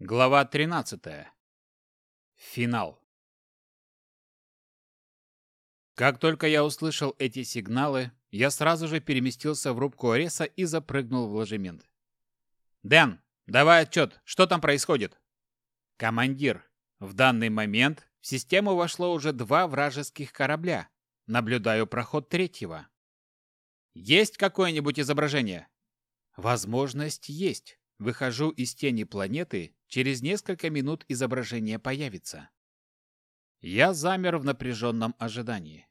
Глава 13. Финал. Как только я услышал эти сигналы, я сразу же переместился в рубку Ареса и запрыгнул в ложемент. «Дэн, давай отчет, что там происходит?» «Командир, в данный момент в систему вошло уже два вражеских корабля. Наблюдаю проход третьего». «Есть какое-нибудь изображение?» «Возможность есть. Выхожу из тени планеты Через несколько минут изображение появится. Я замер в напряженном ожидании.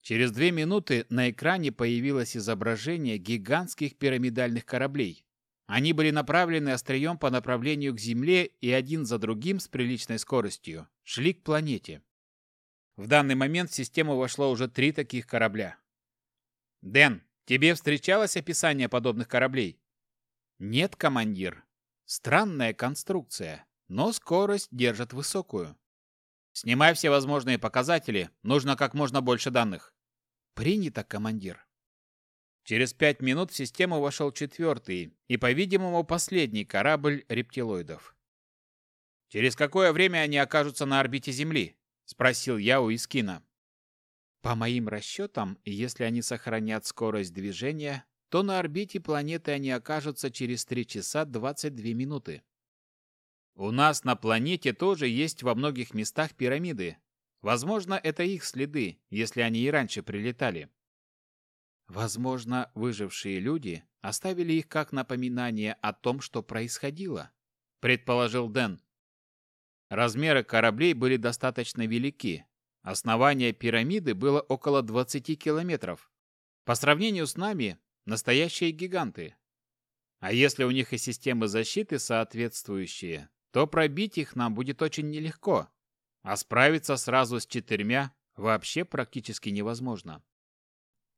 Через две минуты на экране появилось изображение гигантских пирамидальных кораблей. Они были направлены острием по направлению к Земле и один за другим с приличной скоростью шли к планете. В данный момент в систему вошло уже три таких корабля. «Дэн, тебе встречалось описание подобных кораблей?» «Нет, командир. Странная конструкция, но скорость держит высокую. Снимай все возможные показатели, нужно как можно больше данных. Принято, командир. Через пять минут в систему вошел четвертый и, по-видимому, последний корабль рептилоидов. «Через какое время они окажутся на орбите Земли?» – спросил я у Искина. По моим расчетам, если они сохранят скорость движения, то на орбите планеты они окажутся через 3 часа 22 минуты. У нас на планете тоже есть во многих местах пирамиды. Возможно, это их следы, если они и раньше прилетали. Возможно, выжившие люди оставили их как напоминание о том, что происходило, предположил Дэн. Размеры кораблей были достаточно велики. Основание пирамиды было около 20 километров. По сравнению с нами, Настоящие гиганты. А если у них и системы защиты соответствующие, то пробить их нам будет очень нелегко, а справиться сразу с четырьмя вообще практически невозможно.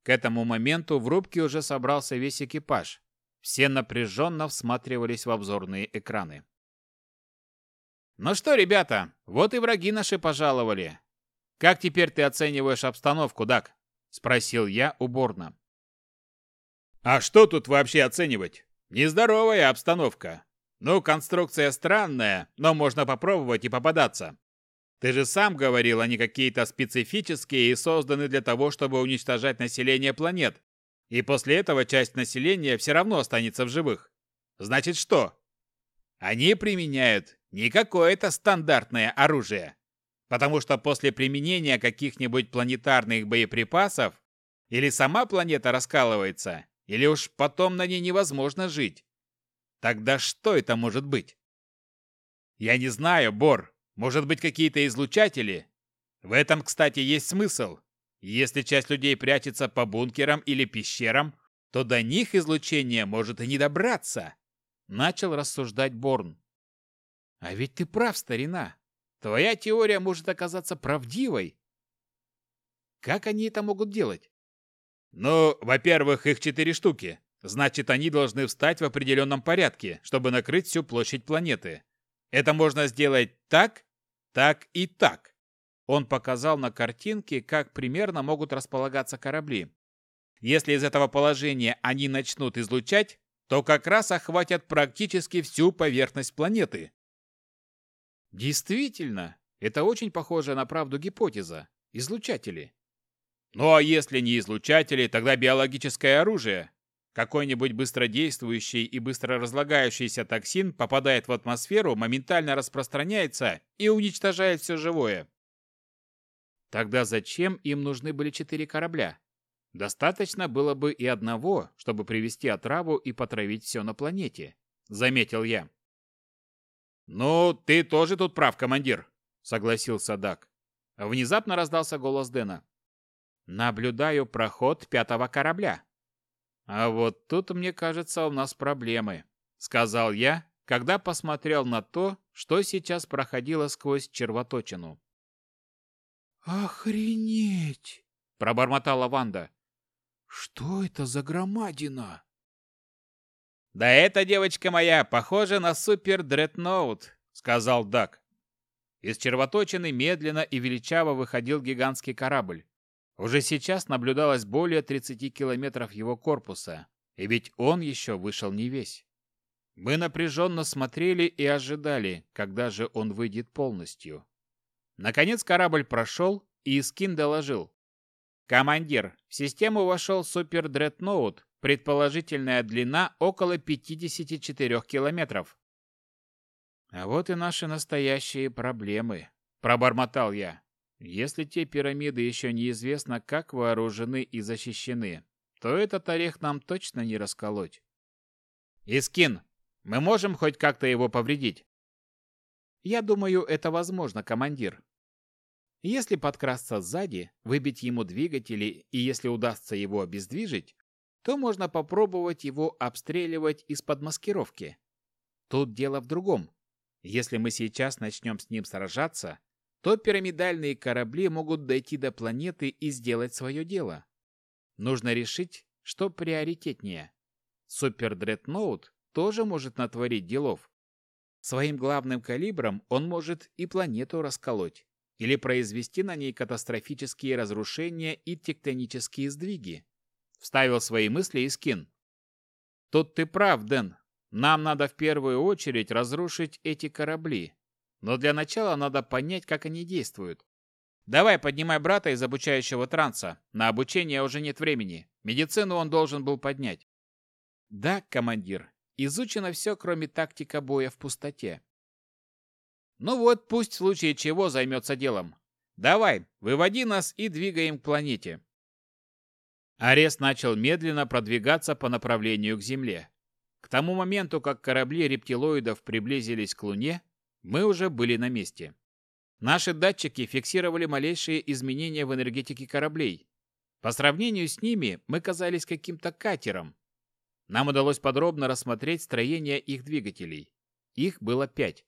К этому моменту в рубке уже собрался весь экипаж. Все напряженно всматривались в обзорные экраны. «Ну что, ребята, вот и враги наши пожаловали. Как теперь ты оцениваешь обстановку, Дак?» – спросил я уборно. А что тут вообще оценивать? Нездоровая обстановка. Ну, конструкция странная, но можно попробовать и попадаться. Ты же сам говорил, они какие-то специфические и созданы для того, чтобы уничтожать население планет. И после этого часть населения все равно останется в живых. Значит что? Они применяют не какое-то стандартное оружие. Потому что после применения каких-нибудь планетарных боеприпасов или сама планета раскалывается, или уж потом на ней невозможно жить? Тогда что это может быть? Я не знаю, Бор. Может быть, какие-то излучатели? В этом, кстати, есть смысл. Если часть людей прячется по бункерам или пещерам, то до них излучение может и не добраться. Начал рассуждать Борн. А ведь ты прав, старина. Твоя теория может оказаться правдивой. Как они это могут делать? Ну, во-первых, их четыре штуки. Значит, они должны встать в определенном порядке, чтобы накрыть всю площадь планеты. Это можно сделать так, так и так. Он показал на картинке, как примерно могут располагаться корабли. Если из этого положения они начнут излучать, то как раз охватят практически всю поверхность планеты. Действительно, это очень похоже на правду гипотеза. Излучатели. Ну а если не излучатели, тогда биологическое оружие. Какой-нибудь быстродействующий и быстро разлагающийся токсин попадает в атмосферу, моментально распространяется и уничтожает все живое. Тогда зачем им нужны были четыре корабля? Достаточно было бы и одного, чтобы привести отраву и потравить все на планете, заметил я. Ну, ты тоже тут прав, командир, согласился Дак. Внезапно раздался голос Дэна. Наблюдаю проход пятого корабля. А вот тут, мне кажется, у нас проблемы, сказал я, когда посмотрел на то, что сейчас проходило сквозь червоточину. Охренеть, пробормотала Ванда. Что это за громадина? Да это, девочка моя, похоже на супер-дредноут, сказал Дак. Из червоточины медленно и величаво выходил гигантский корабль. Уже сейчас наблюдалось более 30 километров его корпуса, и ведь он еще вышел не весь. Мы напряженно смотрели и ожидали, когда же он выйдет полностью. Наконец корабль прошел, и Искин доложил. «Командир, в систему вошел супер-дредноут, предположительная длина около 54 километров». «А вот и наши настоящие проблемы», – пробормотал я. «Если те пирамиды еще неизвестно, как вооружены и защищены, то этот орех нам точно не расколоть». «Искин, мы можем хоть как-то его повредить?» «Я думаю, это возможно, командир. Если подкрасться сзади, выбить ему двигатели и если удастся его обездвижить, то можно попробовать его обстреливать из-под маскировки. Тут дело в другом. Если мы сейчас начнем с ним сражаться, то пирамидальные корабли могут дойти до планеты и сделать свое дело. Нужно решить, что приоритетнее. Супер-дредноут тоже может натворить делов. Своим главным калибром он может и планету расколоть или произвести на ней катастрофические разрушения и тектонические сдвиги. Вставил свои мысли и скин. Тут ты прав, Дэн. Нам надо в первую очередь разрушить эти корабли. Но для начала надо понять, как они действуют. Давай, поднимай брата из обучающего транса. На обучение уже нет времени. Медицину он должен был поднять. Да, командир. Изучено все, кроме тактика боя в пустоте. Ну вот, пусть в случае чего займется делом. Давай, выводи нас и двигаем к планете. Арес начал медленно продвигаться по направлению к Земле. К тому моменту, как корабли рептилоидов приблизились к Луне, мы уже были на месте. Наши датчики фиксировали малейшие изменения в энергетике кораблей. По сравнению с ними мы казались каким-то катером. Нам удалось подробно рассмотреть строение их двигателей. Их было пять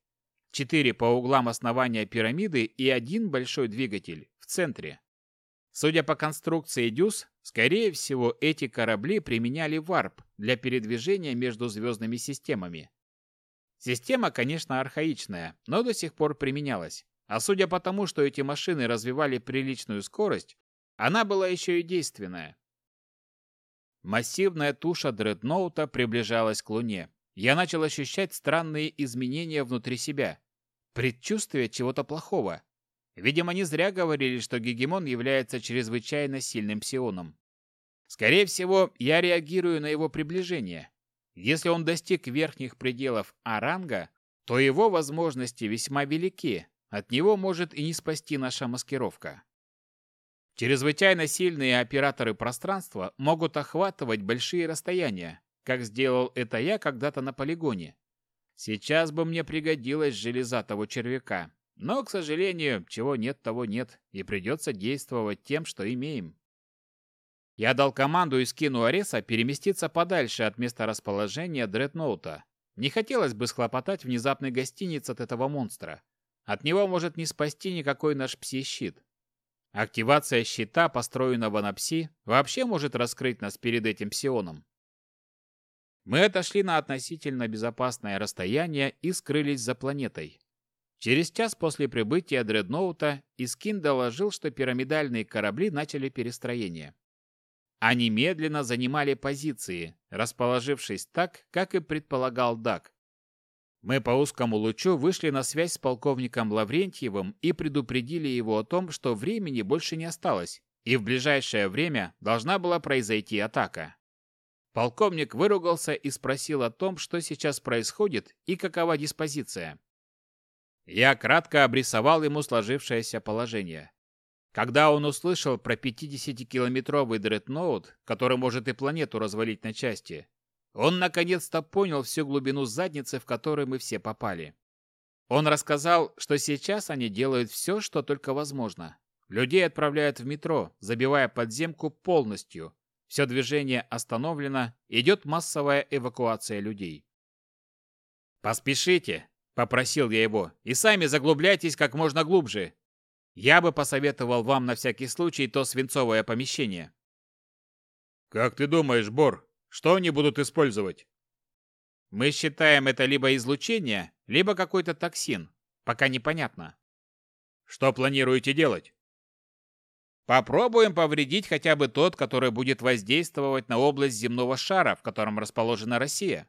четыре по углам основания пирамиды и один большой двигатель в центре. Судя по конструкции дюз, скорее всего, эти корабли применяли варп для передвижения между звездными системами. Система, конечно, архаичная, но до сих пор применялась. А судя по тому, что эти машины развивали приличную скорость, она была еще и действенная. Массивная туша дредноута приближалась к Луне. Я начал ощущать странные изменения внутри себя. Предчувствие чего-то плохого. Видимо, не зря говорили, что Гегемон является чрезвычайно сильным псионом. Скорее всего, я реагирую на его приближение. Если он достиг верхних пределов Аранга, то его возможности весьма велики. От него может и не спасти наша маскировка. Чрезвычайно сильные операторы пространства могут охватывать большие расстояния, как сделал это я когда-то на полигоне. Сейчас бы мне пригодилась железа того червяка. Но, к сожалению, чего нет, того нет, и придется действовать тем, что имеем. Я дал команду и скину Ареса переместиться подальше от места расположения дредноута. Не хотелось бы схлопотать внезапный гостиниц от этого монстра. От него может не спасти никакой наш пси-щит. Активация щита, построенного на пси, вообще может раскрыть нас перед этим псионом. Мы отошли на относительно безопасное расстояние и скрылись за планетой. Через час после прибытия дредноута Искин доложил, что пирамидальные корабли начали перестроение. Они медленно занимали позиции, расположившись так, как и предполагал Дак. Мы по узкому лучу вышли на связь с полковником Лаврентьевым и предупредили его о том, что времени больше не осталось, и в ближайшее время должна была произойти атака. Полковник выругался и спросил о том, что сейчас происходит и какова диспозиция. Я кратко обрисовал ему сложившееся положение. Когда он услышал про 50-километровый дредноут, который может и планету развалить на части, он наконец-то понял всю глубину задницы, в которую мы все попали. Он рассказал, что сейчас они делают все, что только возможно. Людей отправляют в метро, забивая подземку полностью, все движение остановлено, идет массовая эвакуация людей. «Поспешите!» – попросил я его. «И сами заглубляйтесь как можно глубже. Я бы посоветовал вам на всякий случай то свинцовое помещение». «Как ты думаешь, Бор, что они будут использовать?» «Мы считаем это либо излучение, либо какой-то токсин. Пока непонятно». «Что планируете делать?» Попробуем повредить хотя бы тот, который будет воздействовать на область земного шара, в котором расположена Россия.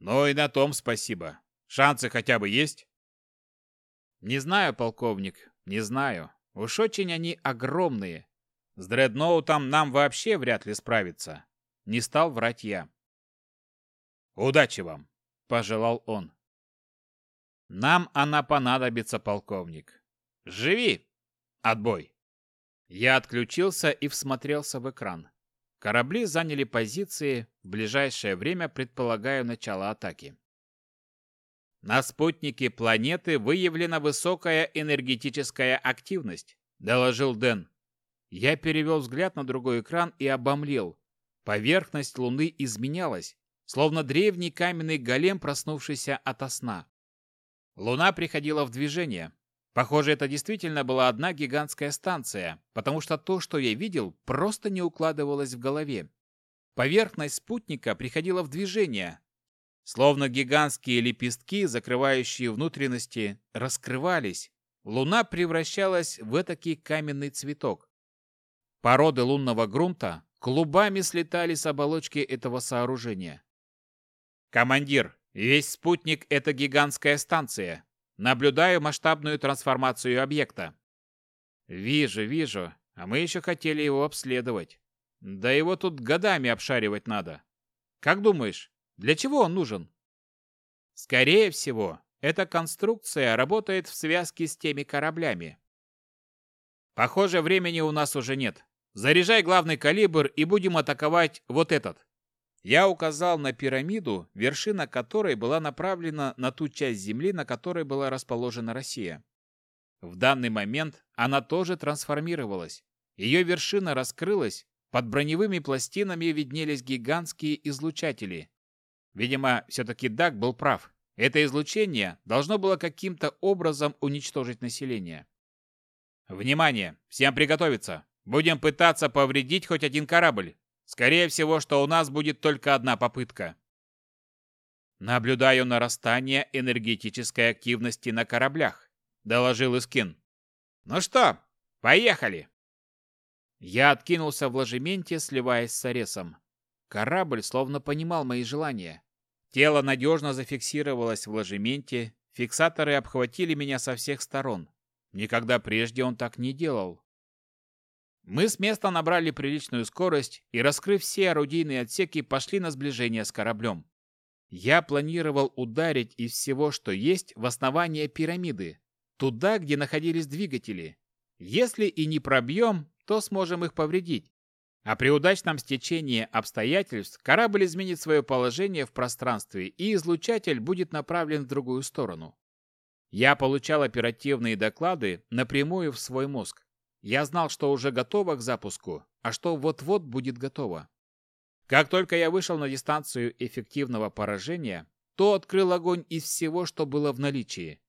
Ну и на том спасибо. Шансы хотя бы есть? Не знаю, полковник, не знаю. Уж очень они огромные. С дредноутом нам вообще вряд ли справиться. Не стал врать я. Удачи вам, пожелал он. Нам она понадобится, полковник. Живи! Отбой! Я отключился и всмотрелся в экран. Корабли заняли позиции, в ближайшее время предполагаю начало атаки. На спутнике планеты выявлена высокая энергетическая активность, доложил Дэн. Я перевел взгляд на другой экран и обомлел. Поверхность Луны изменялась, словно древний каменный голем, проснувшийся ото сна. Луна приходила в движение. Похоже, это действительно была одна гигантская станция, потому что то, что я видел, просто не укладывалось в голове. Поверхность спутника приходила в движение, словно гигантские лепестки, закрывающие внутренности, раскрывались. Луна превращалась в этакий каменный цветок. Породы лунного грунта клубами слетали с оболочки этого сооружения. «Командир, Весь спутник — это гигантская станция. Наблюдаю масштабную трансформацию объекта. Вижу, вижу. А мы еще хотели его обследовать. Да его тут годами обшаривать надо. Как думаешь, для чего он нужен? Скорее всего, эта конструкция работает в связке с теми кораблями. Похоже, времени у нас уже нет. Заряжай главный калибр и будем атаковать вот этот. Я указал на пирамиду, вершина которой была направлена на ту часть Земли, на которой была расположена Россия. В данный момент она тоже трансформировалась. Ее вершина раскрылась, под броневыми пластинами виднелись гигантские излучатели. Видимо, все-таки Даг был прав. Это излучение должно было каким-то образом уничтожить население. Внимание! Всем приготовиться! Будем пытаться повредить хоть один корабль. Скорее всего, что у нас будет только одна попытка. Наблюдаю нарастание энергетической активности на кораблях, доложил Искин. Ну что, поехали. Я откинулся в ложементе, сливаясь с Аресом. Корабль словно понимал мои желания. Тело надежно зафиксировалось в ложементе, фиксаторы обхватили меня со всех сторон. Никогда прежде он так не делал. Мы с места набрали приличную скорость и, раскрыв все орудийные отсеки, пошли на сближение с кораблем. Я планировал ударить из всего, что есть, в основание пирамиды, туда, где находились двигатели. Если и не пробьем, то сможем их повредить. А при удачном стечении обстоятельств корабль изменит свое положение в пространстве, и излучатель будет направлен в другую сторону. Я получал оперативные доклады напрямую в свой мозг. Я знал, что уже готово к запуску, а что вот-вот будет готово. Как только я вышел на дистанцию эффективного поражения, то открыл огонь из всего, что было в наличии.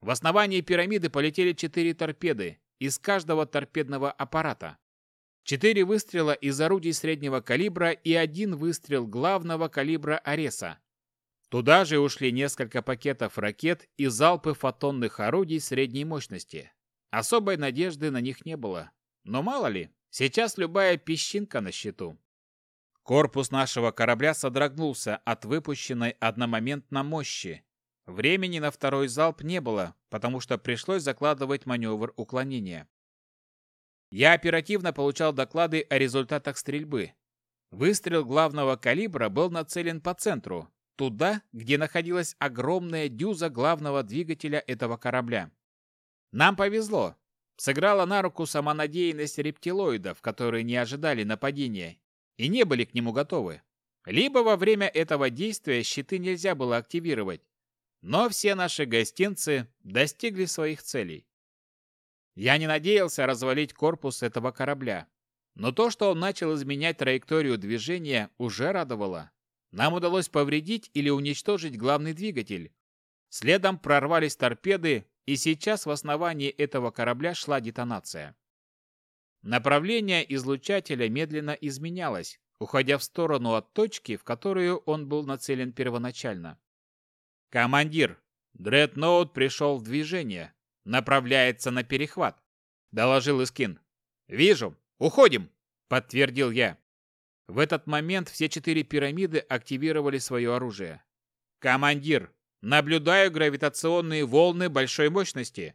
В основании пирамиды полетели четыре торпеды из каждого торпедного аппарата. Четыре выстрела из орудий среднего калибра и один выстрел главного калибра Ареса. Туда же ушли несколько пакетов ракет и залпы фотонных орудий средней мощности. Особой надежды на них не было. Но мало ли, сейчас любая песчинка на счету. Корпус нашего корабля содрогнулся от выпущенной одномоментно мощи. Времени на второй залп не было, потому что пришлось закладывать маневр уклонения. Я оперативно получал доклады о результатах стрельбы. Выстрел главного калибра был нацелен по центру, туда, где находилась огромная дюза главного двигателя этого корабля. Нам повезло. Сыграла на руку самонадеянность рептилоидов, которые не ожидали нападения и не были к нему готовы. Либо во время этого действия щиты нельзя было активировать, но все наши гостинцы достигли своих целей. Я не надеялся развалить корпус этого корабля, но то, что он начал изменять траекторию движения, уже радовало. Нам удалось повредить или уничтожить главный двигатель. Следом прорвались торпеды, и сейчас в основании этого корабля шла детонация. Направление излучателя медленно изменялось, уходя в сторону от точки, в которую он был нацелен первоначально. «Командир, Дредноут пришел в движение. Направляется на перехват», — доложил Искин. «Вижу. Уходим», — подтвердил я. В этот момент все четыре пирамиды активировали свое оружие. Командир, наблюдаю гравитационные волны большой мощности.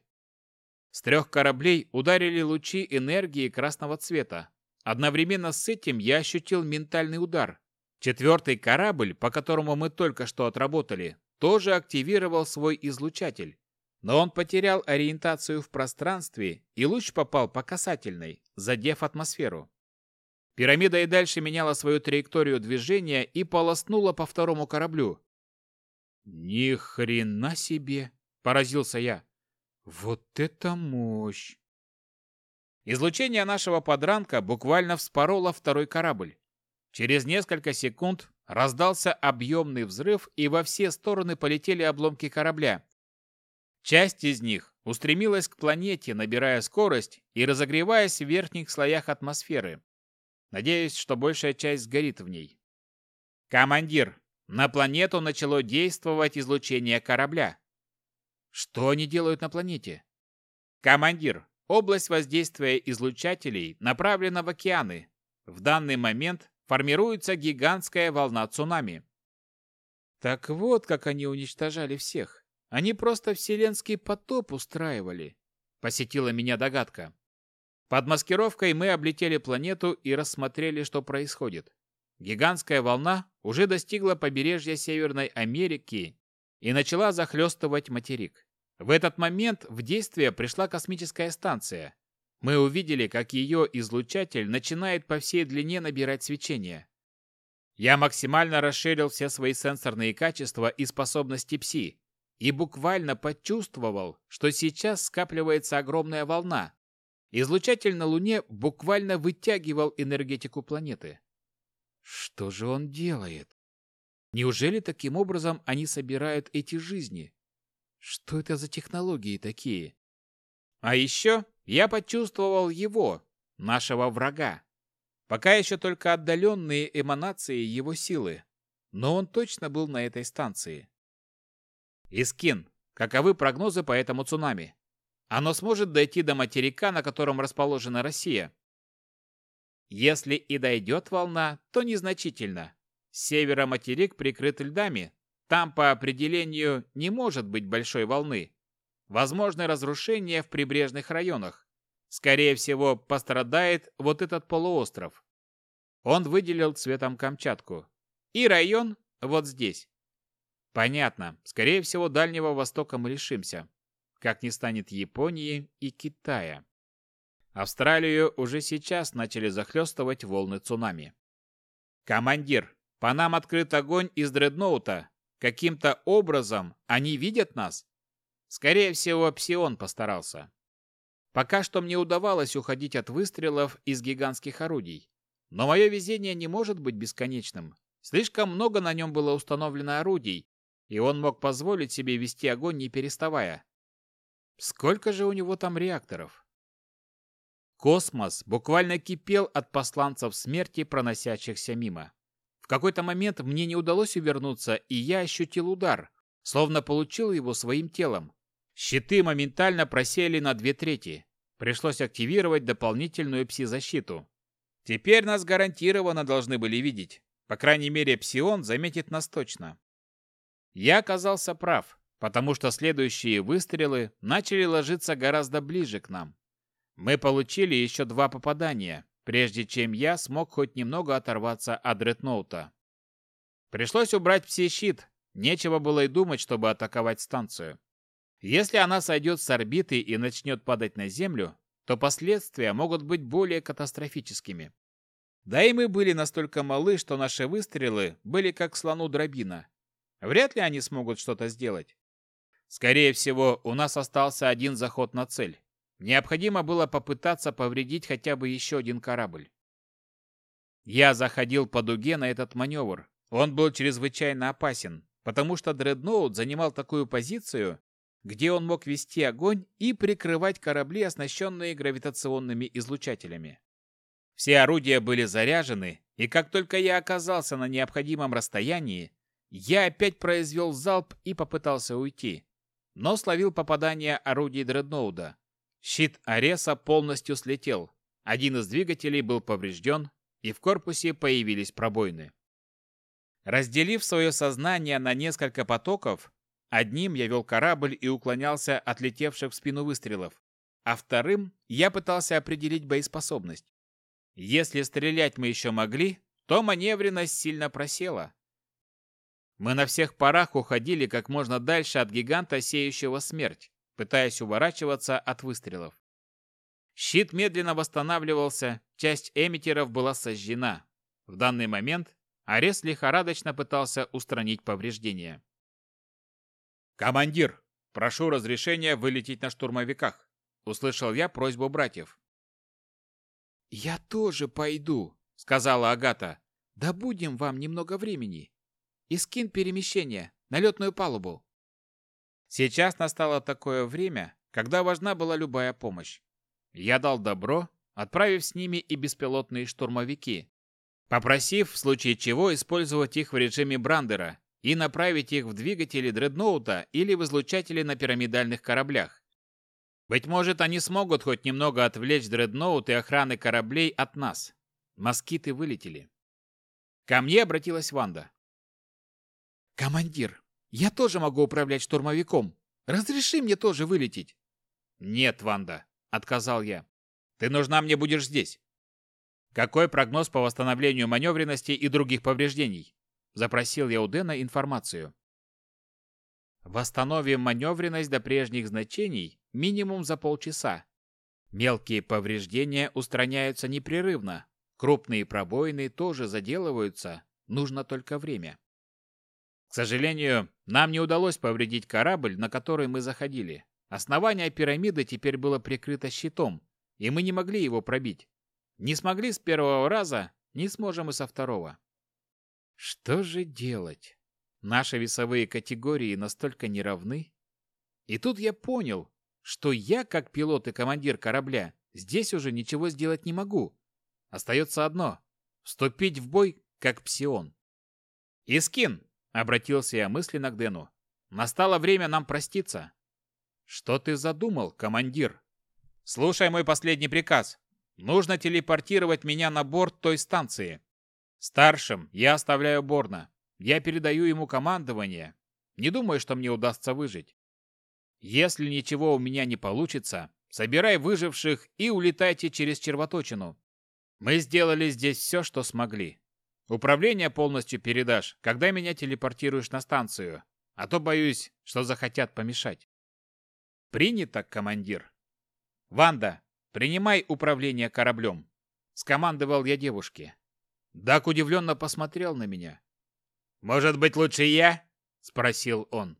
С трех кораблей ударили лучи энергии красного цвета. Одновременно с этим я ощутил ментальный удар. Четвертый корабль, по которому мы только что отработали, тоже активировал свой излучатель. Но он потерял ориентацию в пространстве, и луч попал по касательной, задев атмосферу. Пирамида и дальше меняла свою траекторию движения и полоснула по второму кораблю. «Ни хрена себе!» – поразился я. «Вот это мощь!» Излучение нашего подранка буквально вспороло второй корабль. Через несколько секунд раздался объемный взрыв, и во все стороны полетели обломки корабля. Часть из них устремилась к планете, набирая скорость и разогреваясь в верхних слоях атмосферы. Надеюсь, что большая часть сгорит в ней. «Командир, на планету начало действовать излучение корабля». «Что они делают на планете?» «Командир, область воздействия излучателей направлена в океаны. В данный момент формируется гигантская волна цунами». Так вот, как они уничтожали всех. Они просто вселенский потоп устраивали. Посетила меня догадка. Под маскировкой мы облетели планету и рассмотрели, что происходит. Гигантская волна уже достигла побережья Северной Америки и начала захлестывать материк. В этот момент в действие пришла космическая станция. Мы увидели, как ее излучатель начинает по всей длине набирать свечение. Я максимально расширил все свои сенсорные качества и способности ПСИ и буквально почувствовал, что сейчас скапливается огромная волна, Излучатель на Луне буквально вытягивал энергетику планеты. Что же он делает? Неужели таким образом они собирают эти жизни? Что это за технологии такие? А еще я почувствовал его, нашего врага. Пока еще только отдаленные эманации его силы, но он точно был на этой станции. Искин, каковы прогнозы по этому цунами? оно сможет дойти до материка, на котором расположена Россия. Если и дойдет волна, то незначительно. С севера материк прикрыт льдами, там по определению не может быть большой волны. Возможны разрушения в прибрежных районах. Скорее всего, пострадает вот этот полуостров. Он выделил цветом Камчатку. И район вот здесь. Понятно. Скорее всего, Дальнего Востока мы лишимся как не станет Японии и Китая. Австралию уже сейчас начали захлестывать волны цунами. «Командир, по нам открыт огонь из дредноута. Каким-то образом они видят нас?» Скорее всего, Псион постарался. Пока что мне удавалось уходить от выстрелов из гигантских орудий. Но мое везение не может быть бесконечным. Слишком много на нем было установлено орудий, и он мог позволить себе вести огонь не переставая. Сколько же у него там реакторов? Космос буквально кипел от посланцев смерти, проносящихся мимо. В какой-то момент мне не удалось увернуться, и я ощутил удар, словно получил его своим телом. Щиты моментально просели на две трети. Пришлось активировать дополнительную пси-защиту. Теперь нас гарантированно должны были видеть. По крайней мере, псион заметит нас точно. Я оказался прав потому что следующие выстрелы начали ложиться гораздо ближе к нам. Мы получили еще два попадания, прежде чем я смог хоть немного оторваться от дредноута. Пришлось убрать пси-щит, нечего было и думать, чтобы атаковать станцию. Если она сойдет с орбиты и начнет падать на Землю, то последствия могут быть более катастрофическими. Да и мы были настолько малы, что наши выстрелы были как слону дробина. Вряд ли они смогут что-то сделать. Скорее всего, у нас остался один заход на цель. Необходимо было попытаться повредить хотя бы еще один корабль. Я заходил по дуге на этот маневр. Он был чрезвычайно опасен, потому что дредноут занимал такую позицию, где он мог вести огонь и прикрывать корабли, оснащенные гравитационными излучателями. Все орудия были заряжены, и как только я оказался на необходимом расстоянии, я опять произвел залп и попытался уйти но словил попадание орудий дредноуда. Щит Ареса полностью слетел. Один из двигателей был поврежден, и в корпусе появились пробоины. Разделив свое сознание на несколько потоков, одним я вел корабль и уклонялся от летевших в спину выстрелов, а вторым я пытался определить боеспособность. Если стрелять мы еще могли, то маневренность сильно просела. Мы на всех парах уходили как можно дальше от гиганта, сеющего смерть, пытаясь уворачиваться от выстрелов. Щит медленно восстанавливался, часть эмиттеров была сожжена. В данный момент Арес лихорадочно пытался устранить повреждения. «Командир, прошу разрешения вылететь на штурмовиках», — услышал я просьбу братьев. «Я тоже пойду», — сказала Агата. «Добудем вам немного времени. И скин перемещения на летную палубу». Сейчас настало такое время, когда важна была любая помощь. Я дал добро, отправив с ними и беспилотные штурмовики, попросив в случае чего использовать их в режиме Брандера и направить их в двигатели дредноута или в излучатели на пирамидальных кораблях. Быть может, они смогут хоть немного отвлечь дредноут и охраны кораблей от нас. Москиты вылетели. Ко мне обратилась Ванда. «Командир, я тоже могу управлять штурмовиком. Разреши мне тоже вылететь». «Нет, Ванда», — отказал я. «Ты нужна мне будешь здесь. Какой прогноз по восстановлению маневренности и других повреждений? Запросил я у Дэна информацию. Восстановим маневренность до прежних значений минимум за полчаса. Мелкие повреждения устраняются непрерывно. Крупные пробоины тоже заделываются, нужно только время. К сожалению, нам не удалось повредить корабль, на который мы заходили. Основание пирамиды теперь было прикрыто щитом, и мы не могли его пробить. Не смогли с первого раза, не сможем и со второго. Что же делать? Наши весовые категории настолько неравны. И тут я понял, что я, как пилот и командир корабля, здесь уже ничего сделать не могу. Остается одно — вступить в бой, как псион. «Искин!» — обратился я мысленно к Дэну. «Настало время нам проститься». «Что ты задумал, командир?» «Слушай мой последний приказ. Нужно телепортировать меня на борт той станции. Старшим я оставляю Борна. Я передаю ему командование. Не думаю, что мне удастся выжить. Если ничего у меня не получится, собирай выживших и улетайте через червоточину. Мы сделали здесь все, что смогли. Управление полностью передашь, когда меня телепортируешь на станцию, а то боюсь, что захотят помешать. Принято, командир. Ванда, «Принимай управление кораблем», — скомандовал я девушке. Дак удивленно посмотрел на меня. «Может быть, лучше я?» — спросил он.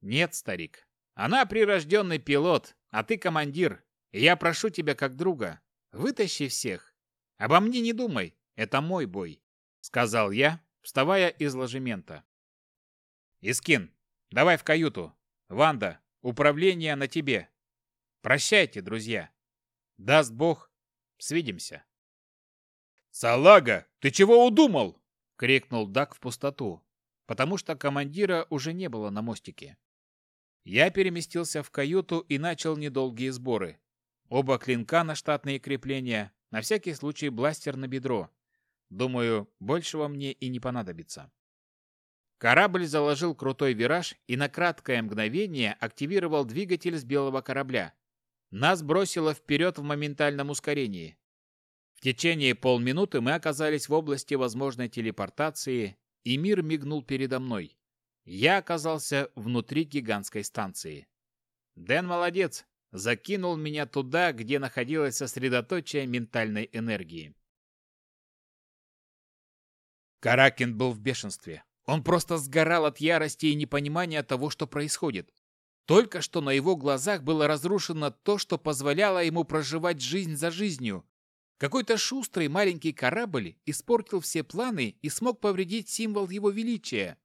«Нет, старик. Она прирожденный пилот, а ты командир. И я прошу тебя как друга. Вытащи всех. Обо мне не думай. Это мой бой», — сказал я, вставая из ложемента. «Искин, давай в каюту. Ванда, управление на тебе. Прощайте, друзья». Даст Бог, свидимся. «Салага, ты чего удумал?» — крикнул Дак в пустоту, потому что командира уже не было на мостике. Я переместился в каюту и начал недолгие сборы. Оба клинка на штатные крепления, на всякий случай бластер на бедро. Думаю, большего мне и не понадобится. Корабль заложил крутой вираж и на краткое мгновение активировал двигатель с белого корабля. Нас бросило вперед в моментальном ускорении. В течение полминуты мы оказались в области возможной телепортации, и мир мигнул передо мной. Я оказался внутри гигантской станции. Дэн молодец, закинул меня туда, где находилось сосредоточие ментальной энергии. Каракин был в бешенстве. Он просто сгорал от ярости и непонимания того, что происходит. Только что на его глазах было разрушено то, что позволяло ему проживать жизнь за жизнью. Какой-то шустрый маленький корабль испортил все планы и смог повредить символ его величия.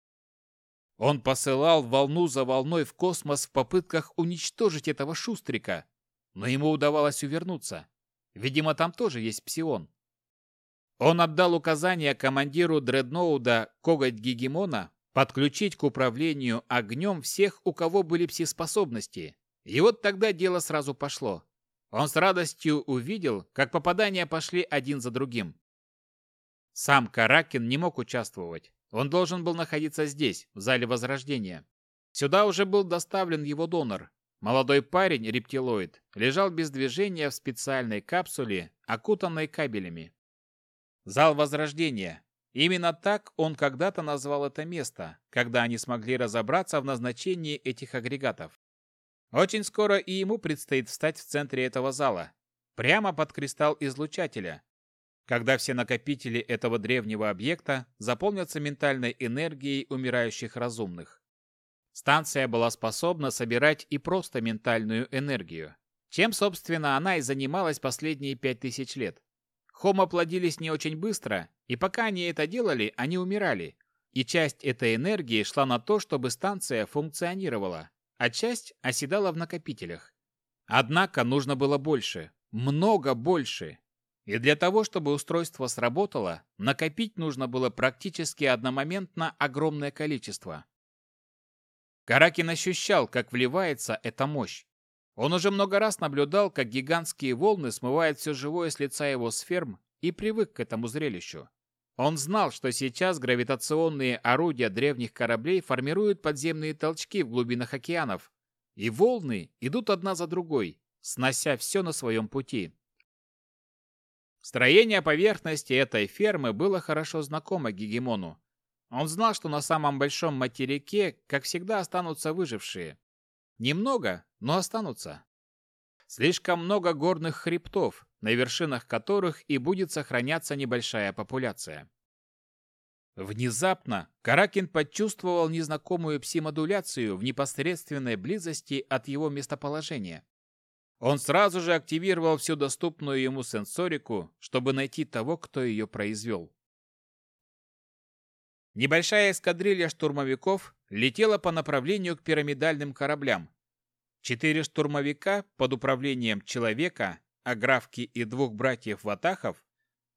Он посылал волну за волной в космос в попытках уничтожить этого шустрика, но ему удавалось увернуться. Видимо, там тоже есть псион. Он отдал указание командиру дредноуда Коготь Гегемона подключить к управлению огнем всех, у кого были пси-способности. И вот тогда дело сразу пошло. Он с радостью увидел, как попадания пошли один за другим. Сам Каракин не мог участвовать. Он должен был находиться здесь, в зале Возрождения. Сюда уже был доставлен его донор. Молодой парень, рептилоид, лежал без движения в специальной капсуле, окутанной кабелями. Зал Возрождения. Именно так он когда-то назвал это место, когда они смогли разобраться в назначении этих агрегатов. Очень скоро и ему предстоит встать в центре этого зала, прямо под кристалл излучателя, когда все накопители этого древнего объекта заполнятся ментальной энергией умирающих разумных. Станция была способна собирать и просто ментальную энергию, чем, собственно, она и занималась последние пять тысяч лет. Хомо плодились не очень быстро, и пока они это делали, они умирали. И часть этой энергии шла на то, чтобы станция функционировала, а часть оседала в накопителях. Однако нужно было больше, много больше. И для того, чтобы устройство сработало, накопить нужно было практически одномоментно огромное количество. Каракин ощущал, как вливается эта мощь. Он уже много раз наблюдал, как гигантские волны смывают все живое с лица его сферм и привык к этому зрелищу. Он знал, что сейчас гравитационные орудия древних кораблей формируют подземные толчки в глубинах океанов, и волны идут одна за другой, снося все на своем пути. Строение поверхности этой фермы было хорошо знакомо Гегемону, он знал, что на самом большом материке, как всегда, останутся выжившие. Немного, но останутся. Слишком много горных хребтов, на вершинах которых и будет сохраняться небольшая популяция. Внезапно Каракин почувствовал незнакомую пси-модуляцию в непосредственной близости от его местоположения. Он сразу же активировал всю доступную ему сенсорику, чтобы найти того, кто ее произвел. Небольшая эскадрилья штурмовиков летела по направлению к пирамидальным кораблям. Четыре штурмовика под управлением человека, аграфки и двух братьев-ватахов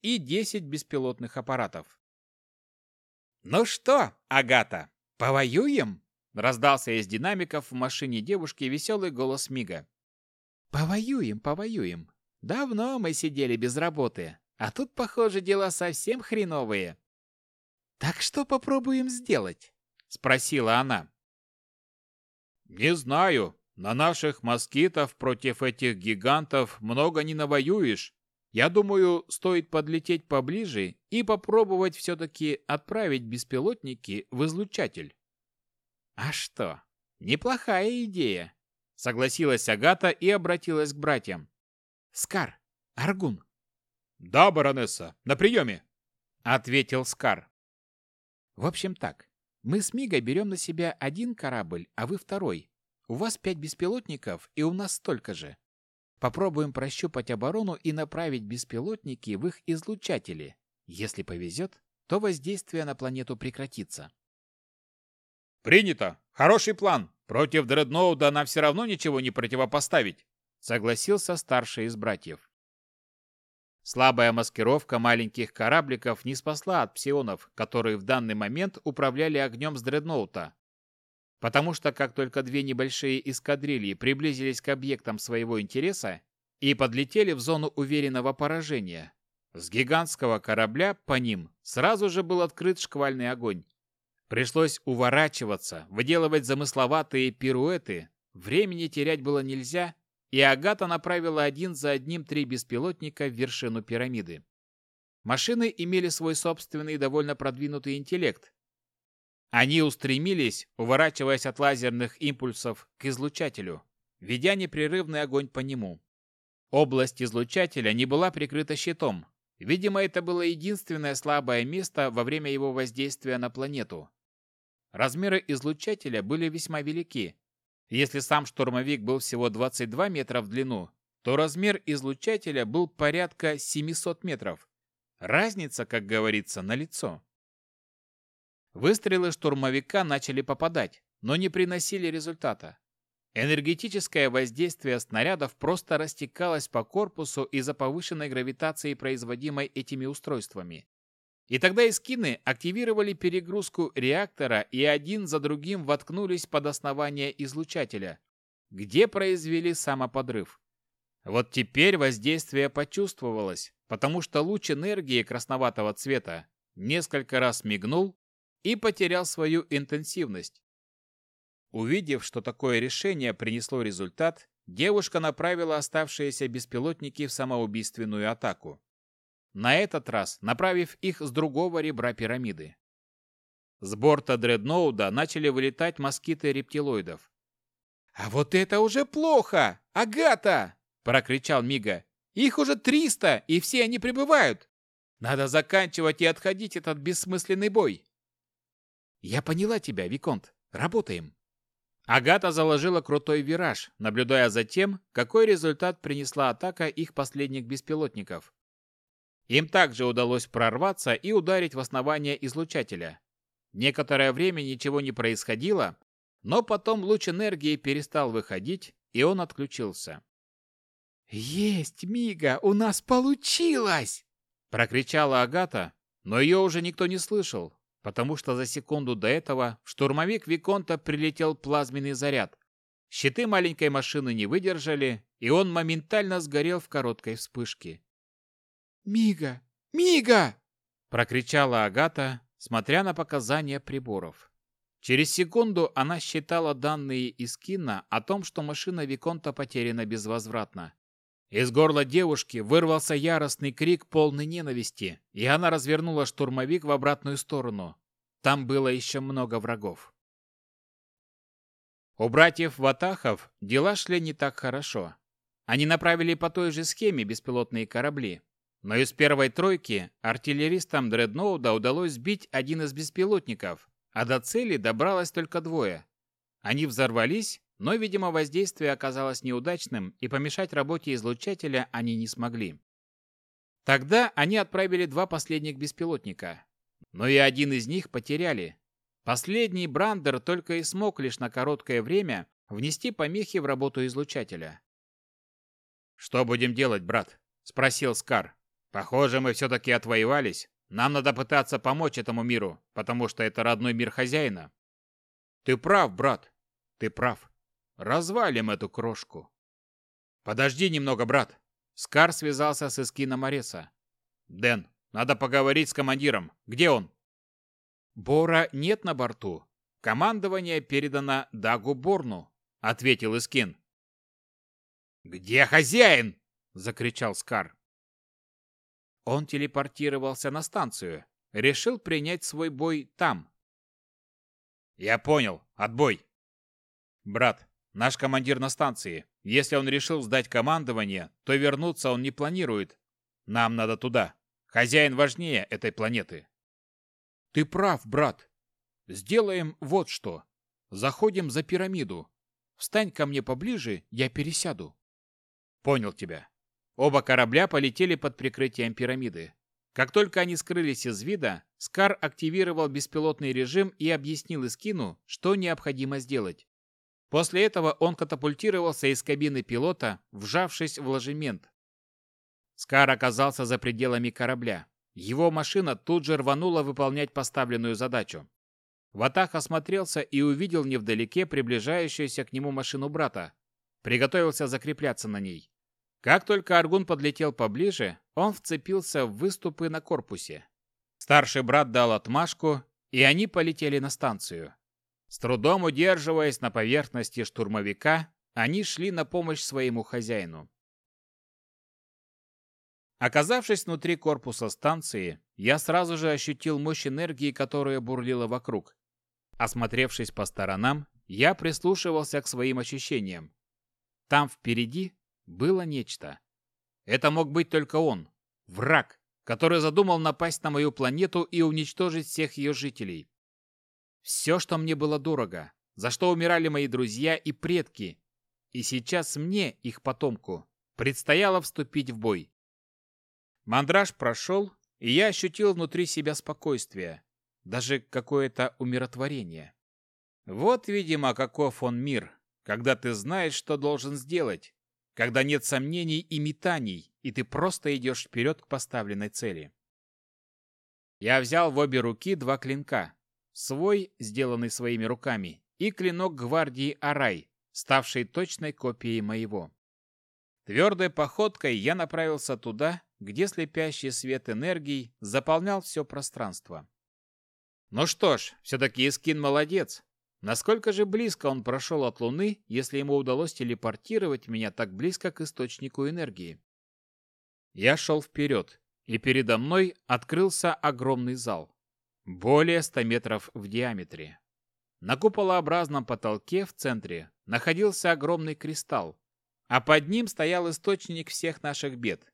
и десять беспилотных аппаратов. «Ну что, Агата, повоюем?» Раздался из динамиков в машине девушки веселый голос Мига. «Повоюем, повоюем. Давно мы сидели без работы, а тут, похоже, дела совсем хреновые. «Так что попробуем сделать?» — спросила она. «Не знаю. На наших москитов против этих гигантов много не навоюешь. Я думаю, стоит подлететь поближе и попробовать все-таки отправить беспилотники в излучатель». «А что? Неплохая идея», — согласилась Агата и обратилась к братьям. «Скар, Аргун». «Да, баронесса, на приеме», — ответил Скар. В общем так, мы с Мигой берем на себя один корабль, а вы второй. У вас пять беспилотников, и у нас столько же. Попробуем прощупать оборону и направить беспилотники в их излучатели. Если повезет, то воздействие на планету прекратится. «Принято! Хороший план! Против Дредноуда нам все равно ничего не противопоставить!» Согласился старший из братьев. Слабая маскировка маленьких корабликов не спасла от псионов, которые в данный момент управляли огнем с дредноута. Потому что как только две небольшие эскадрильи приблизились к объектам своего интереса и подлетели в зону уверенного поражения, с гигантского корабля по ним сразу же был открыт шквальный огонь. Пришлось уворачиваться, выделывать замысловатые пируэты, времени терять было нельзя, и Агата направила один за одним три беспилотника в вершину пирамиды. Машины имели свой собственный довольно продвинутый интеллект. Они устремились, уворачиваясь от лазерных импульсов, к излучателю, ведя непрерывный огонь по нему. Область излучателя не была прикрыта щитом. Видимо, это было единственное слабое место во время его воздействия на планету. Размеры излучателя были весьма велики, если сам штурмовик был всего 22 метра в длину, то размер излучателя был порядка 700 метров. Разница, как говорится, налицо. Выстрелы штурмовика начали попадать, но не приносили результата. Энергетическое воздействие снарядов просто растекалось по корпусу из-за повышенной гравитации, производимой этими устройствами. И тогда эскины активировали перегрузку реактора и один за другим воткнулись под основание излучателя, где произвели самоподрыв. Вот теперь воздействие почувствовалось, потому что луч энергии красноватого цвета несколько раз мигнул и потерял свою интенсивность. Увидев, что такое решение принесло результат, девушка направила оставшиеся беспилотники в самоубийственную атаку. На этот раз направив их с другого ребра пирамиды. С борта дредноуда начали вылетать москиты рептилоидов. «А вот это уже плохо! Агата!» – прокричал Мига. «Их уже триста, и все они прибывают! Надо заканчивать и отходить этот бессмысленный бой!» «Я поняла тебя, Виконт. Работаем!» Агата заложила крутой вираж, наблюдая за тем, какой результат принесла атака их последних беспилотников. Им также удалось прорваться и ударить в основание излучателя. Некоторое время ничего не происходило, но потом луч энергии перестал выходить, и он отключился. «Есть, Мига, у нас получилось!» прокричала Агата, но ее уже никто не слышал, потому что за секунду до этого в штурмовик Виконта прилетел плазменный заряд. Щиты маленькой машины не выдержали, и он моментально сгорел в короткой вспышке. «Мига! Мига!» – прокричала Агата, смотря на показания приборов. Через секунду она считала данные из кино о том, что машина Виконта потеряна безвозвратно. Из горла девушки вырвался яростный крик полный ненависти, и она развернула штурмовик в обратную сторону. Там было еще много врагов. У братьев Ватахов дела шли не так хорошо. Они направили по той же схеме беспилотные корабли. Но из первой тройки артиллеристам Дредноуда удалось сбить один из беспилотников, а до цели добралось только двое. Они взорвались но, видимо, воздействие оказалось неудачным, и помешать работе излучателя они не смогли. Тогда они отправили два последних беспилотника. Но и один из них потеряли. Последний Брандер только и смог лишь на короткое время внести помехи в работу излучателя. «Что будем делать, брат?» – спросил Скар. «Похоже, мы все-таки отвоевались. Нам надо пытаться помочь этому миру, потому что это родной мир хозяина». «Ты прав, брат. Ты прав. Развалим эту крошку. Подожди немного, брат. Скар связался с Искином Ареса. Дэн, надо поговорить с командиром. Где он? Бора нет на борту. Командование передано Дагу Борну, ответил Искин. Где хозяин? закричал Скар. Он телепортировался на станцию, решил принять свой бой там. Я понял. Отбой. Брат, Наш командир на станции. Если он решил сдать командование, то вернуться он не планирует. Нам надо туда. Хозяин важнее этой планеты. Ты прав, брат. Сделаем вот что. Заходим за пирамиду. Встань ко мне поближе, я пересяду. Понял тебя. Оба корабля полетели под прикрытием пирамиды. Как только они скрылись из вида, Скар активировал беспилотный режим и объяснил Искину, что необходимо сделать. После этого он катапультировался из кабины пилота, вжавшись в ложемент. Скар оказался за пределами корабля. Его машина тут же рванула выполнять поставленную задачу. Ватах осмотрелся и увидел невдалеке приближающуюся к нему машину брата. Приготовился закрепляться на ней. Как только Аргун подлетел поближе, он вцепился в выступы на корпусе. Старший брат дал отмашку, и они полетели на станцию. С трудом удерживаясь на поверхности штурмовика, они шли на помощь своему хозяину. Оказавшись внутри корпуса станции, я сразу же ощутил мощь энергии, которая бурлила вокруг. Осмотревшись по сторонам, я прислушивался к своим ощущениям. Там впереди было нечто. Это мог быть только он, враг, который задумал напасть на мою планету и уничтожить всех ее жителей. Все, что мне было дорого, за что умирали мои друзья и предки. И сейчас мне, их потомку, предстояло вступить в бой. Мандраж прошел, и я ощутил внутри себя спокойствие, даже какое-то умиротворение. Вот, видимо, каков он мир, когда ты знаешь, что должен сделать, когда нет сомнений и метаний, и ты просто идешь вперед к поставленной цели. Я взял в обе руки два клинка, свой, сделанный своими руками, и клинок гвардии Арай, ставший точной копией моего. Твердой походкой я направился туда, где слепящий свет энергии заполнял все пространство. Ну что ж, все-таки Искин молодец. Насколько же близко он прошел от Луны, если ему удалось телепортировать меня так близко к источнику энергии? Я шел вперед, и передо мной открылся огромный зал. Более 100 метров в диаметре. На куполообразном потолке в центре находился огромный кристалл, а под ним стоял источник всех наших бед.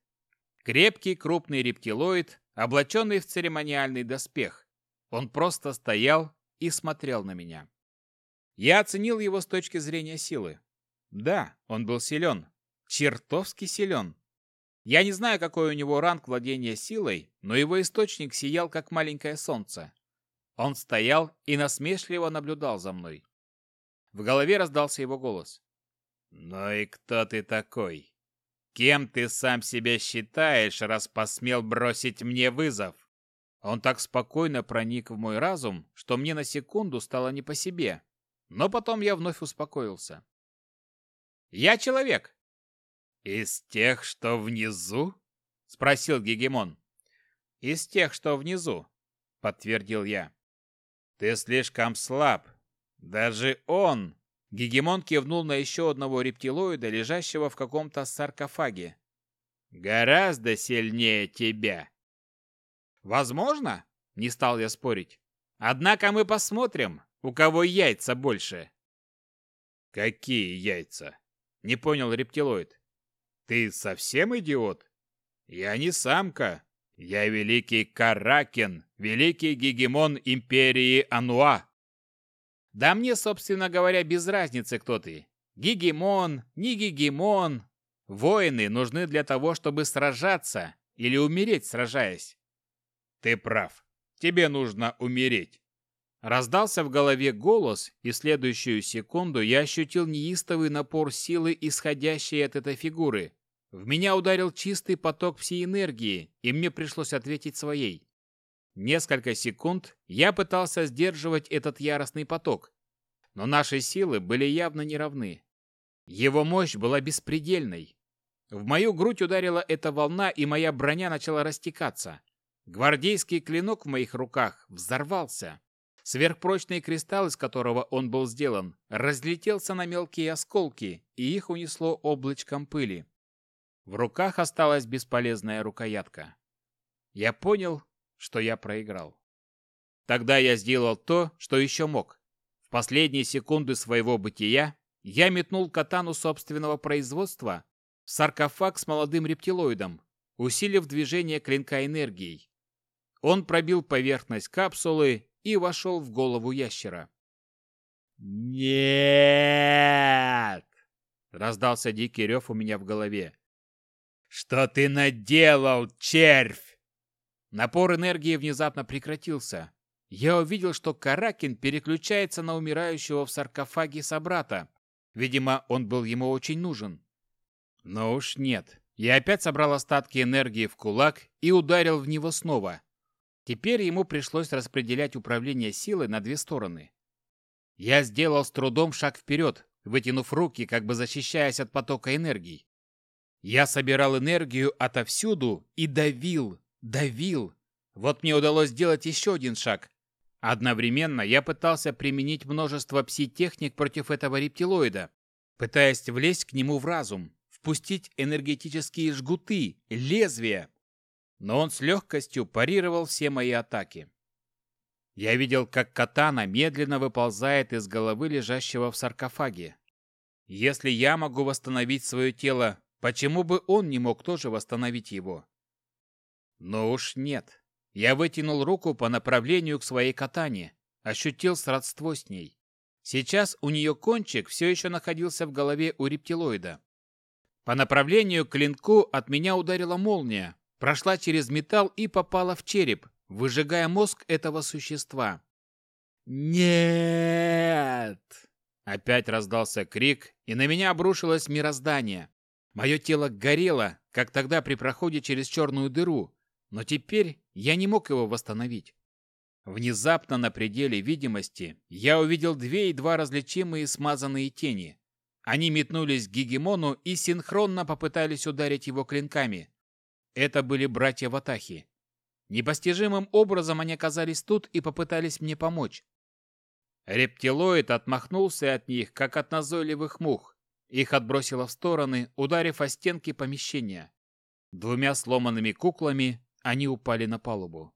Крепкий крупный рептилоид, облаченный в церемониальный доспех. Он просто стоял и смотрел на меня. Я оценил его с точки зрения силы. Да, он был силен. Чертовски силен. Я не знаю, какой у него ранг владения силой, но его источник сиял, как маленькое солнце. Он стоял и насмешливо наблюдал за мной. В голове раздался его голос. «Ну и кто ты такой? Кем ты сам себя считаешь, раз посмел бросить мне вызов?» Он так спокойно проник в мой разум, что мне на секунду стало не по себе. Но потом я вновь успокоился. «Я человек!» «Из тех, что внизу?» — спросил Гегемон. «Из тех, что внизу», — подтвердил я. «Ты слишком слаб. Даже он...» Гегемон кивнул на еще одного рептилоида, лежащего в каком-то саркофаге. «Гораздо сильнее тебя». «Возможно?» — не стал я спорить. «Однако мы посмотрим, у кого яйца больше». «Какие яйца?» — не понял рептилоид. «Ты совсем идиот? Я не самка. Я великий Каракен, великий гегемон империи Ануа». «Да мне, собственно говоря, без разницы, кто ты. Гегемон, не гегемон. Воины нужны для того, чтобы сражаться или умереть, сражаясь. Ты прав. Тебе нужно умереть. Раздался в голове голос, и следующую секунду я ощутил неистовый напор силы, исходящей от этой фигуры. В меня ударил чистый поток всей энергии, и мне пришлось ответить своей. Несколько секунд я пытался сдерживать этот яростный поток, но наши силы были явно неравны. Его мощь была беспредельной. В мою грудь ударила эта волна, и моя броня начала растекаться. Гвардейский клинок в моих руках взорвался. Сверхпрочный кристалл, из которого он был сделан, разлетелся на мелкие осколки, и их унесло облачком пыли. В руках осталась бесполезная рукоятка. Я понял, что я проиграл. Тогда я сделал то, что еще мог. В последние секунды своего бытия я метнул катану собственного производства в саркофаг с молодым рептилоидом, усилив движение клинка энергией. Он пробил поверхность капсулы и вошел в голову ящера. «Нет!» — раздался дикий рев у меня в голове. «Что ты наделал, червь?» Напор энергии внезапно прекратился. Я увидел, что Каракин переключается на умирающего в саркофаге собрата. Видимо, он был ему очень нужен. Но уж нет. Я опять собрал остатки энергии в кулак и ударил в него снова. Теперь ему пришлось распределять управление силой на две стороны. Я сделал с трудом шаг вперед, вытянув руки, как бы защищаясь от потока энергии. Я собирал энергию отовсюду и давил, давил. Вот мне удалось сделать еще один шаг. Одновременно я пытался применить множество пси-техник против этого рептилоида, пытаясь влезть к нему в разум, впустить энергетические жгуты, лезвия, но он с легкостью парировал все мои атаки. Я видел, как катана медленно выползает из головы лежащего в саркофаге. Если я могу восстановить свое тело, почему бы он не мог тоже восстановить его? Но уж нет. Я вытянул руку по направлению к своей катане, ощутил сродство с ней. Сейчас у нее кончик все еще находился в голове у рептилоида. По направлению к клинку от меня ударила молния, прошла через металл и попала в череп, выжигая мозг этого существа. «Нет!» Опять раздался крик, и на меня обрушилось мироздание. Мое тело горело, как тогда при проходе через черную дыру, но теперь я не мог его восстановить. Внезапно на пределе видимости я увидел две едва различимые смазанные тени. Они метнулись к Гегемону и синхронно попытались ударить его клинками. Это были братья Ватахи. Непостижимым образом они оказались тут и попытались мне помочь. Рептилоид отмахнулся от них, как от назойливых мух. Их отбросило в стороны, ударив о стенки помещения. Двумя сломанными куклами они упали на палубу.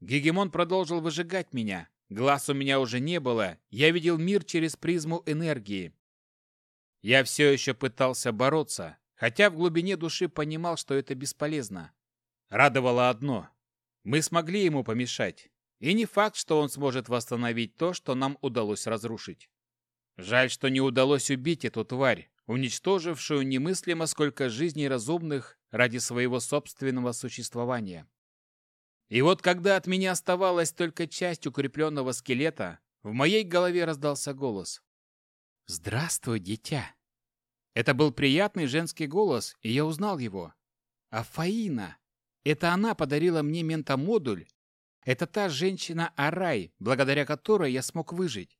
Гегемон продолжил выжигать меня. Глаз у меня уже не было, я видел мир через призму энергии. Я все еще пытался бороться, хотя в глубине души понимал, что это бесполезно. Радовало одно – мы смогли ему помешать. И не факт, что он сможет восстановить то, что нам удалось разрушить. Жаль, что не удалось убить эту тварь, уничтожившую немыслимо сколько жизней разумных ради своего собственного существования. И вот когда от меня оставалась только часть укрепленного скелета, в моей голове раздался голос. «Здравствуй, дитя!» Это был приятный женский голос, и я узнал его. Афаина! Это она подарила мне ментамодуль. Это та женщина Арай, благодаря которой я смог выжить.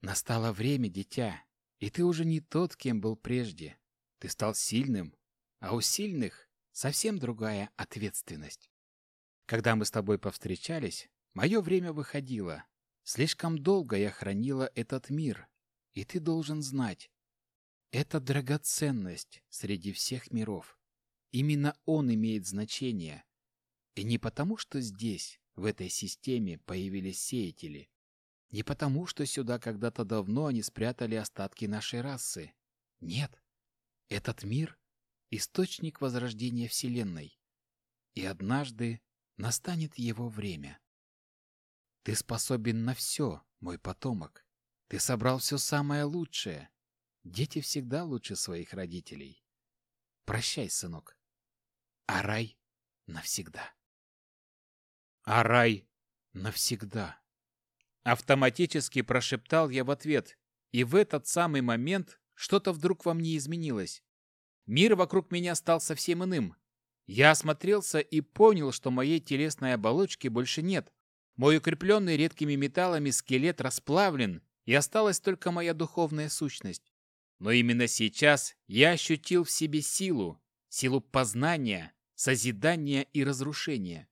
Настало время, дитя, и ты уже не тот, кем был прежде. Ты стал сильным, а у сильных совсем другая ответственность. Когда мы с тобой повстречались, мое время выходило. Слишком долго я хранила этот мир, и ты должен знать. Это драгоценность среди всех миров. Именно он имеет значение. И не потому, что здесь, в этой системе, появились сеятели. Не потому, что сюда когда-то давно они спрятали остатки нашей расы. Нет. Этот мир — источник возрождения Вселенной. И однажды настанет его время. Ты способен на все, мой потомок. Ты собрал все самое лучшее. Дети всегда лучше своих родителей. Прощай, сынок. А рай навсегда. А рай навсегда. Автоматически прошептал я в ответ, и в этот самый момент что-то вдруг во мне изменилось. Мир вокруг меня стал совсем иным. Я осмотрелся и понял, что моей телесной оболочки больше нет. Мой укрепленный редкими металлами скелет расплавлен, и осталась только моя духовная сущность. Но именно сейчас я ощутил в себе силу, силу познания, созидания и разрушения.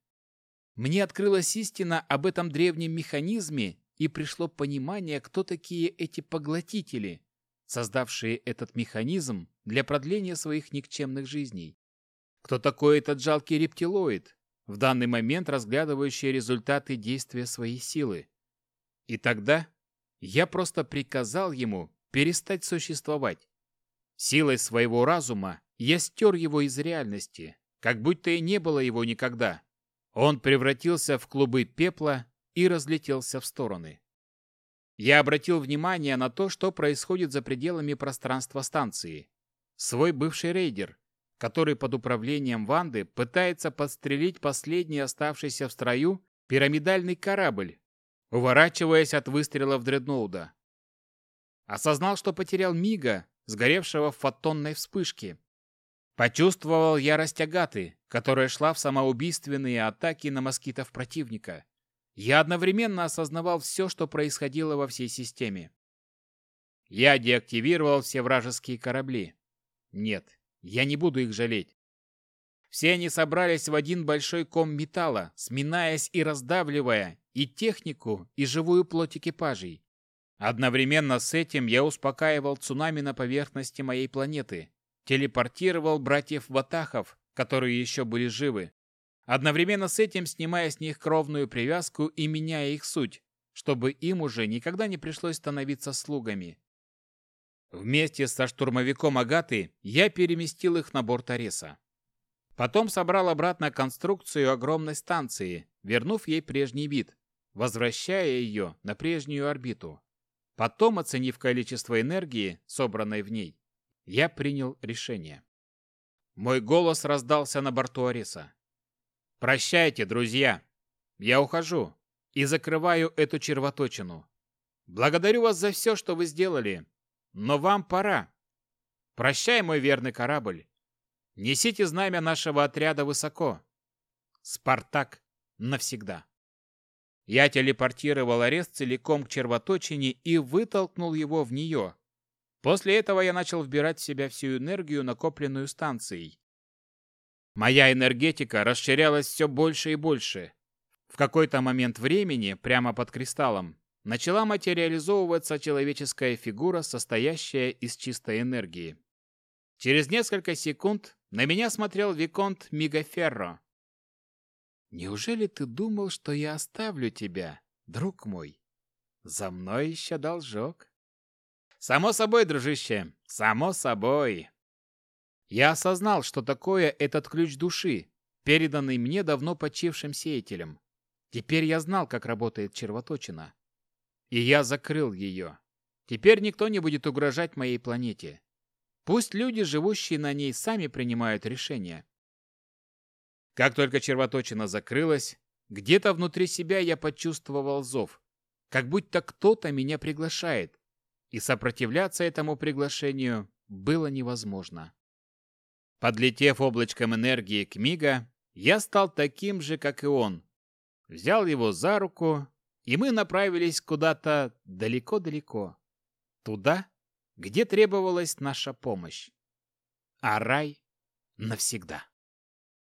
Мне открылась истина об этом древнем механизме, и пришло понимание, кто такие эти поглотители, создавшие этот механизм для продления своих никчемных жизней. Кто такой этот жалкий рептилоид, в данный момент разглядывающий результаты действия своей силы. И тогда я просто приказал ему перестать существовать. Силой своего разума я стер его из реальности, как будто и не было его никогда. Он превратился в клубы пепла и разлетелся в стороны. Я обратил внимание на то, что происходит за пределами пространства станции. Свой бывший рейдер, который под управлением Ванды пытается подстрелить последний оставшийся в строю пирамидальный корабль, уворачиваясь от выстрелов дредноуда. Осознал, что потерял Мига, сгоревшего в фотонной вспышке, Почувствовал ярость Агаты, которая шла в самоубийственные атаки на москитов противника. Я одновременно осознавал все, что происходило во всей системе. Я деактивировал все вражеские корабли. Нет, я не буду их жалеть. Все они собрались в один большой ком металла, сминаясь и раздавливая и технику, и живую плоть экипажей. Одновременно с этим я успокаивал цунами на поверхности моей планеты, телепортировал братьев Ватахов, которые еще были живы, одновременно с этим снимая с них кровную привязку и меняя их суть, чтобы им уже никогда не пришлось становиться слугами. Вместе со штурмовиком Агаты я переместил их на борт Ареса. Потом собрал обратно конструкцию огромной станции, вернув ей прежний вид, возвращая ее на прежнюю орбиту. Потом, оценив количество энергии, собранной в ней, я принял решение. Мой голос раздался на борту Ариса. «Прощайте, друзья! Я ухожу и закрываю эту червоточину. Благодарю вас за все, что вы сделали, но вам пора. Прощай, мой верный корабль. Несите знамя нашего отряда высоко. Спартак навсегда». Я телепортировал арест целиком к червоточине и вытолкнул его в нее, После этого я начал вбирать в себя всю энергию, накопленную станцией. Моя энергетика расширялась все больше и больше. В какой-то момент времени, прямо под кристаллом, начала материализовываться человеческая фигура, состоящая из чистой энергии. Через несколько секунд на меня смотрел Виконт Мигаферро. «Неужели ты думал, что я оставлю тебя, друг мой? За мной еще должок». «Само собой, дружище, само собой». Я осознал, что такое этот ключ души, переданный мне давно почившим сеятелем. Теперь я знал, как работает червоточина. И я закрыл ее. Теперь никто не будет угрожать моей планете. Пусть люди, живущие на ней, сами принимают решения. Как только червоточина закрылась, где-то внутри себя я почувствовал зов, как будто кто-то меня приглашает, и сопротивляться этому приглашению было невозможно. Подлетев облачком энергии к Мига, я стал таким же, как и он. Взял его за руку и мы направились куда-то далеко-далеко. Туда, где требовалась наша помощь. А рай навсегда.